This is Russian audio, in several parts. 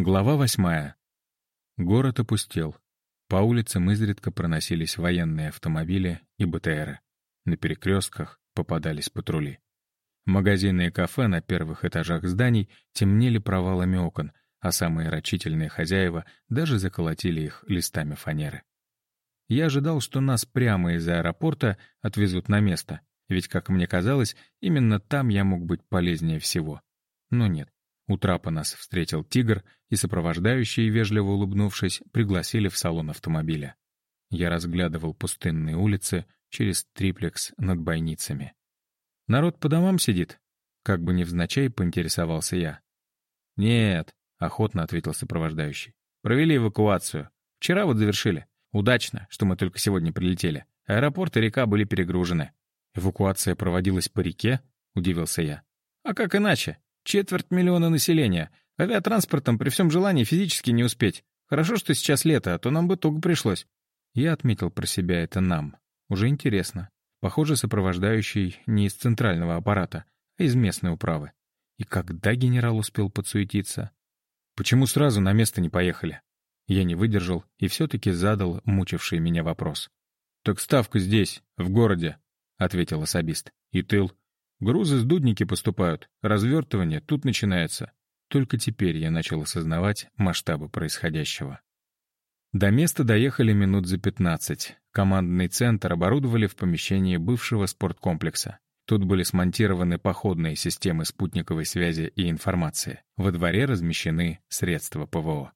Глава восьмая. Город опустел. По улицам изредка проносились военные автомобили и БТРы. На перекрестках попадались патрули. Магазины и кафе на первых этажах зданий темнели провалами окон, а самые рачительные хозяева даже заколотили их листами фанеры. Я ожидал, что нас прямо из аэропорта отвезут на место, ведь, как мне казалось, именно там я мог быть полезнее всего. Но нет. У трапа нас встретил тигр, и сопровождающие, вежливо улыбнувшись, пригласили в салон автомобиля. Я разглядывал пустынные улицы через триплекс над бойницами. «Народ по домам сидит?» Как бы невзначай поинтересовался я. «Нет», — охотно ответил сопровождающий. «Провели эвакуацию. Вчера вот завершили. Удачно, что мы только сегодня прилетели. Аэропорт и река были перегружены». «Эвакуация проводилась по реке?» — удивился я. «А как иначе? Четверть миллиона населения. Авиатранспортом при всем желании физически не успеть. Хорошо, что сейчас лето, а то нам бы туго пришлось. Я отметил про себя это нам. Уже интересно. Похоже, сопровождающий не из центрального аппарата, а из местной управы. И когда генерал успел подсуетиться? Почему сразу на место не поехали? Я не выдержал и все-таки задал мучивший меня вопрос. «Так ставка здесь, в городе», — ответил особист. «И тыл. Грузы с дудники поступают, развертывание тут начинается. Только теперь я начал осознавать масштабы происходящего. До места доехали минут за 15. Командный центр оборудовали в помещении бывшего спорткомплекса. Тут были смонтированы походные системы спутниковой связи и информации. Во дворе размещены средства ПВО.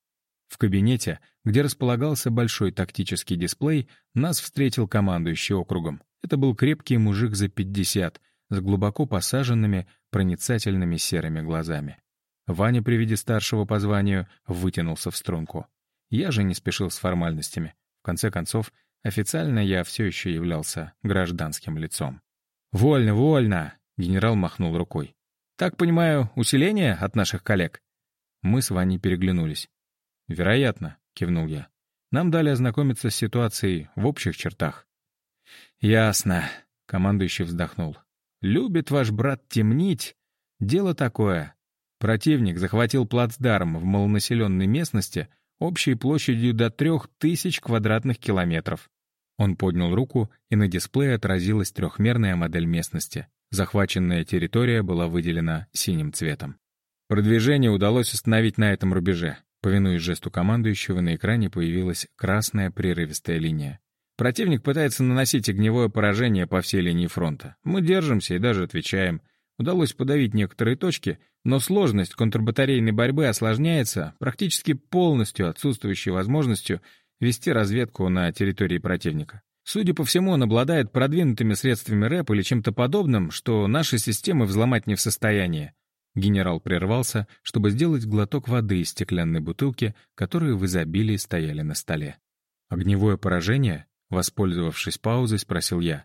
В кабинете, где располагался большой тактический дисплей, нас встретил командующий округом. Это был крепкий мужик за 50, с глубоко посаженными, проницательными серыми глазами. Ваня при виде старшего по званию вытянулся в струнку. Я же не спешил с формальностями. В конце концов, официально я все еще являлся гражданским лицом. «Вольно, вольно!» — генерал махнул рукой. «Так понимаю, усиление от наших коллег?» Мы с Ваней переглянулись. «Вероятно», — кивнул я. «Нам дали ознакомиться с ситуацией в общих чертах». «Ясно», — командующий вздохнул. Любит ваш брат темнить. Дело такое. Противник захватил плацдарм в малонаселенной местности общей площадью до трех тысяч квадратных километров. Он поднял руку, и на дисплее отразилась трехмерная модель местности. Захваченная территория была выделена синим цветом. Продвижение удалось установить на этом рубеже. Повинуясь жесту командующего, на экране появилась красная прерывистая линия. Противник пытается наносить огневое поражение по всей линии фронта. Мы держимся и даже отвечаем. Удалось подавить некоторые точки, но сложность контрбатарейной борьбы осложняется практически полностью отсутствующей возможностью вести разведку на территории противника. Судя по всему, он обладает продвинутыми средствами рэп или чем-то подобным, что наши системы взломать не в состоянии. Генерал прервался, чтобы сделать глоток воды из стеклянной бутылки, которые в изобилии стояли на столе. Огневое поражение? Воспользовавшись паузой, спросил я.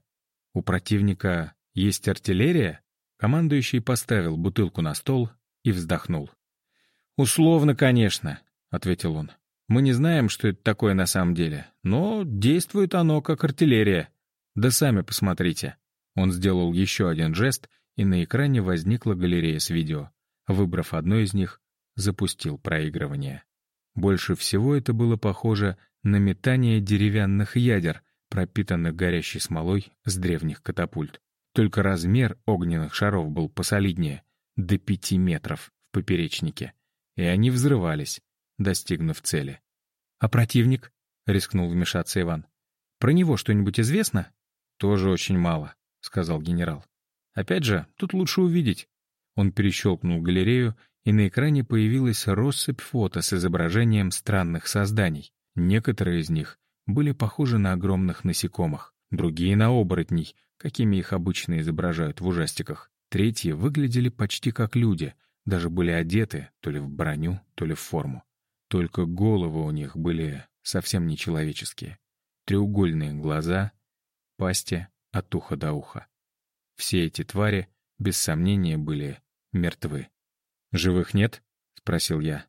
«У противника есть артиллерия?» Командующий поставил бутылку на стол и вздохнул. «Условно, конечно», — ответил он. «Мы не знаем, что это такое на самом деле, но действует оно как артиллерия. Да сами посмотрите». Он сделал еще один жест, и на экране возникла галерея с видео. Выбрав одно из них, запустил проигрывание. Больше всего это было похоже на метание деревянных ядер, пропитанных горящей смолой с древних катапульт. Только размер огненных шаров был посолиднее, до пяти метров в поперечнике, и они взрывались, достигнув цели. «А противник?» — рискнул вмешаться Иван. «Про него что-нибудь известно?» «Тоже очень мало», — сказал генерал. «Опять же, тут лучше увидеть». Он перещелкнул галерею, и на экране появилась россыпь фото с изображением странных созданий. Некоторые из них были похожи на огромных насекомых, другие — на оборотней, какими их обычно изображают в ужастиках. Третьи выглядели почти как люди, даже были одеты то ли в броню, то ли в форму. Только головы у них были совсем нечеловеческие. Треугольные глаза, пасти от уха до уха. Все эти твари, без сомнения, были мертвы. «Живых нет?» — спросил я.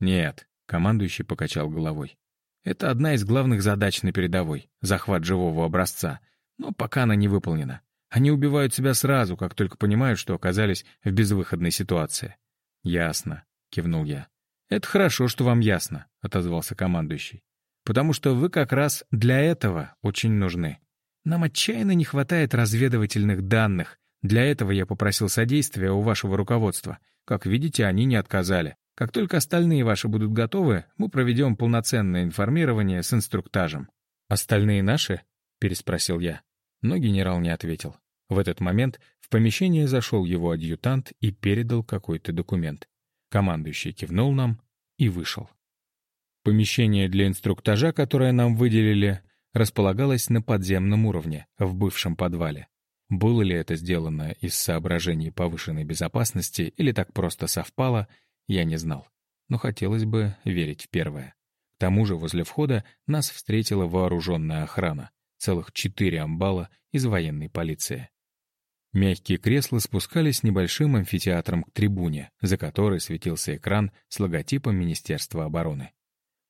«Нет», — командующий покачал головой. Это одна из главных задач на передовой — захват живого образца. Но пока она не выполнена. Они убивают себя сразу, как только понимают, что оказались в безвыходной ситуации. «Ясно», — кивнул я. «Это хорошо, что вам ясно», — отозвался командующий. «Потому что вы как раз для этого очень нужны. Нам отчаянно не хватает разведывательных данных. Для этого я попросил содействия у вашего руководства. Как видите, они не отказали. Как только остальные ваши будут готовы, мы проведем полноценное информирование с инструктажем». «Остальные наши?» — переспросил я. Но генерал не ответил. В этот момент в помещение зашел его адъютант и передал какой-то документ. Командующий кивнул нам и вышел. Помещение для инструктажа, которое нам выделили, располагалось на подземном уровне, в бывшем подвале. Было ли это сделано из соображений повышенной безопасности или так просто совпало, я не знал. Но хотелось бы верить в первое. К тому же возле входа нас встретила вооруженная охрана, целых четыре амбала из военной полиции. Мягкие кресла спускались небольшим амфитеатром к трибуне, за которой светился экран с логотипом Министерства обороны.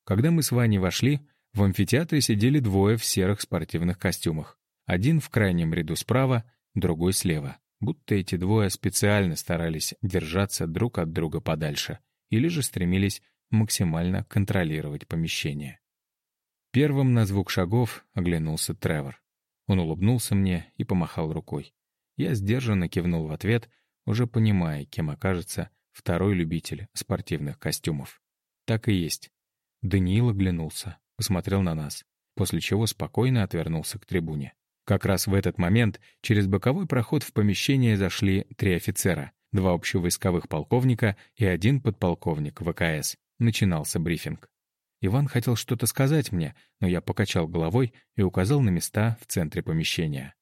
Когда мы с Ваней вошли, в амфитеатре сидели двое в серых спортивных костюмах. Один в крайнем ряду справа, другой слева. Будто эти двое специально старались держаться друг от друга подальше или же стремились максимально контролировать помещение. Первым на звук шагов оглянулся Тревор. Он улыбнулся мне и помахал рукой. Я сдержанно кивнул в ответ, уже понимая, кем окажется второй любитель спортивных костюмов. Так и есть. Даниил оглянулся, посмотрел на нас, после чего спокойно отвернулся к трибуне. Как раз в этот момент через боковой проход в помещение зашли три офицера, два общевойсковых полковника и один подполковник ВКС. Начинался брифинг. Иван хотел что-то сказать мне, но я покачал головой и указал на места в центре помещения.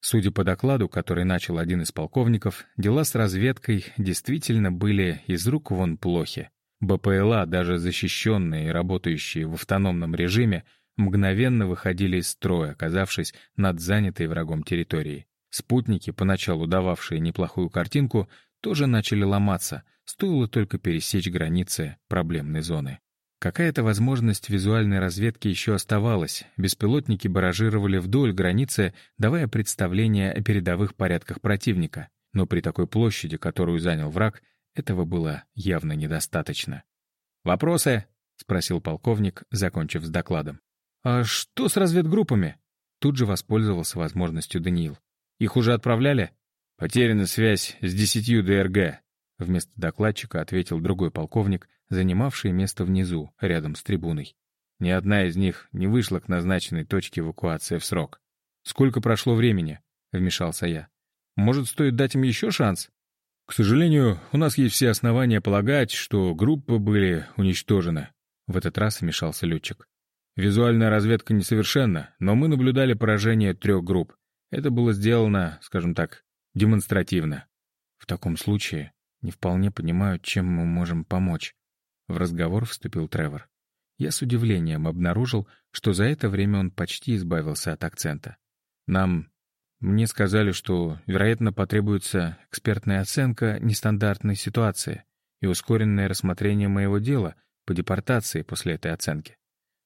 Судя по докладу, который начал один из полковников, дела с разведкой действительно были из рук вон плохи. БПЛА, даже защищенные и работающие в автономном режиме, мгновенно выходили из строя, оказавшись над занятой врагом территорией. Спутники, поначалу дававшие неплохую картинку, тоже начали ломаться, стоило только пересечь границы проблемной зоны. Какая-то возможность визуальной разведки еще оставалась. Беспилотники баражировали вдоль границы, давая представление о передовых порядках противника. Но при такой площади, которую занял враг, этого было явно недостаточно. «Вопросы?» — спросил полковник, закончив с докладом. «А что с разведгруппами?» Тут же воспользовался возможностью Даниил. «Их уже отправляли?» «Потеряна связь с десятью ДРГ», — вместо докладчика ответил другой полковник, занимавший место внизу, рядом с трибуной. Ни одна из них не вышла к назначенной точке эвакуации в срок. «Сколько прошло времени?» — вмешался я. «Может, стоит дать им еще шанс?» «К сожалению, у нас есть все основания полагать, что группы были уничтожены», — в этот раз вмешался летчик. «Визуальная разведка несовершенна, но мы наблюдали поражение трех групп. Это было сделано, скажем так, демонстративно». «В таком случае не вполне понимаю, чем мы можем помочь», в разговор вступил Тревор. Я с удивлением обнаружил, что за это время он почти избавился от акцента. Нам... Мне сказали, что, вероятно, потребуется экспертная оценка нестандартной ситуации и ускоренное рассмотрение моего дела по депортации после этой оценки.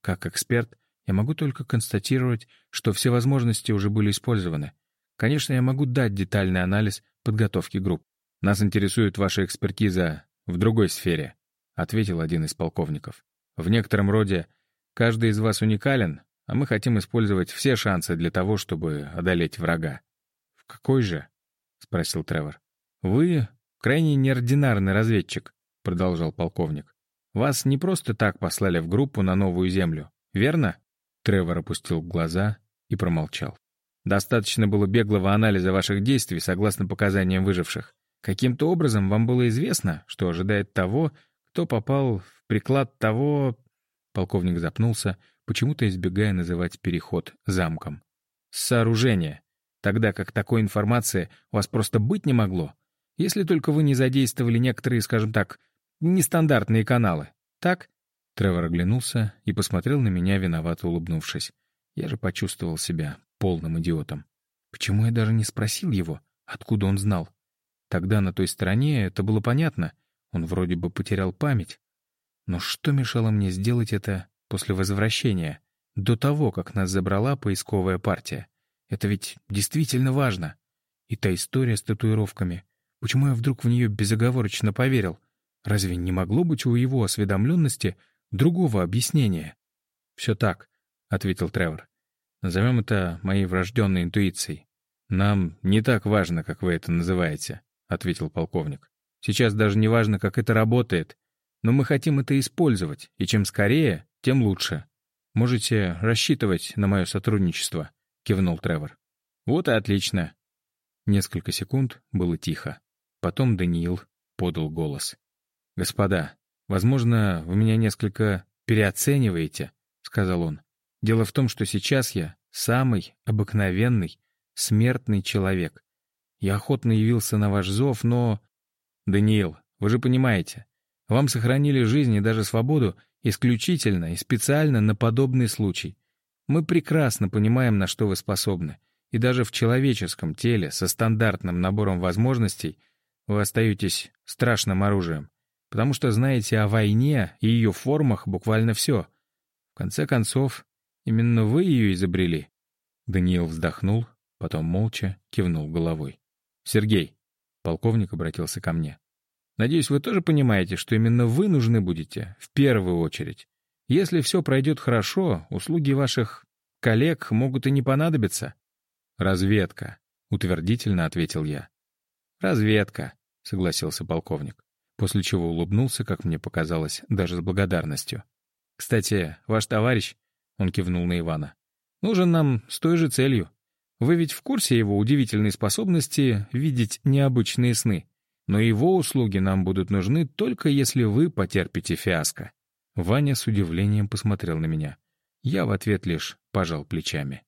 Как эксперт, я могу только констатировать, что все возможности уже были использованы. Конечно, я могу дать детальный анализ подготовки групп. Нас интересует ваша экспертиза в другой сфере, — ответил один из полковников. «В некотором роде каждый из вас уникален, а мы хотим использовать все шансы для того, чтобы одолеть врага». «В какой же?» — спросил Тревор. «Вы крайне неординарный разведчик», — продолжал полковник. «Вас не просто так послали в группу на новую землю, верно?» Тревор опустил глаза и промолчал. «Достаточно было беглого анализа ваших действий согласно показаниям выживших. Каким-то образом вам было известно, что ожидает того, кто попал в приклад того... Полковник запнулся, почему-то избегая называть переход замком. Сооружение. Тогда как такой информации у вас просто быть не могло. Если только вы не задействовали некоторые, скажем так, нестандартные каналы. Так? Тревор оглянулся и посмотрел на меня, виновато улыбнувшись. Я же почувствовал себя полным идиотом. Почему я даже не спросил его, откуда он знал? Тогда на той стороне это было понятно — он вроде бы потерял память. Но что мешало мне сделать это после возвращения, до того, как нас забрала поисковая партия? Это ведь действительно важно. И та история с татуировками. Почему я вдруг в нее безоговорочно поверил? Разве не могло быть у его осведомленности другого объяснения? «Все так», — ответил Тревор. «Назовем это моей врожденной интуицией». «Нам не так важно, как вы это называете», — ответил полковник. «Сейчас даже не важно, как это работает. Но мы хотим это использовать, и чем скорее, тем лучше. Можете рассчитывать на мое сотрудничество», — кивнул Тревор. «Вот и отлично». Несколько секунд было тихо. Потом Даниил подал голос. «Господа, возможно, вы меня несколько переоцениваете», — сказал он. «Дело в том, что сейчас я самый обыкновенный, смертный человек. Я охотно явился на ваш зов, но...» «Даниил, вы же понимаете, вам сохранили жизнь и даже свободу исключительно и специально на подобный случай. Мы прекрасно понимаем, на что вы способны, и даже в человеческом теле со стандартным набором возможностей вы остаетесь страшным оружием, потому что знаете о войне и ее формах буквально все. В конце концов, именно вы ее изобрели. Даниил вздохнул, потом молча кивнул головой. «Сергей», — полковник обратился ко мне, Надеюсь, вы тоже понимаете, что именно вы нужны будете в первую очередь. Если все пройдет хорошо, услуги ваших коллег могут и не понадобиться. Разведка, утвердительно ответил я. Разведка, согласился полковник, после чего улыбнулся, как мне показалось, даже с благодарностью. Кстати, ваш товарищ, он кивнул на Ивана, нужен нам с той же целью. Вы ведь в курсе его удивительной способности видеть необычные сны? но его услуги нам будут нужны только если вы потерпите фиаско». Ваня с удивлением посмотрел на меня. Я в ответ лишь пожал плечами.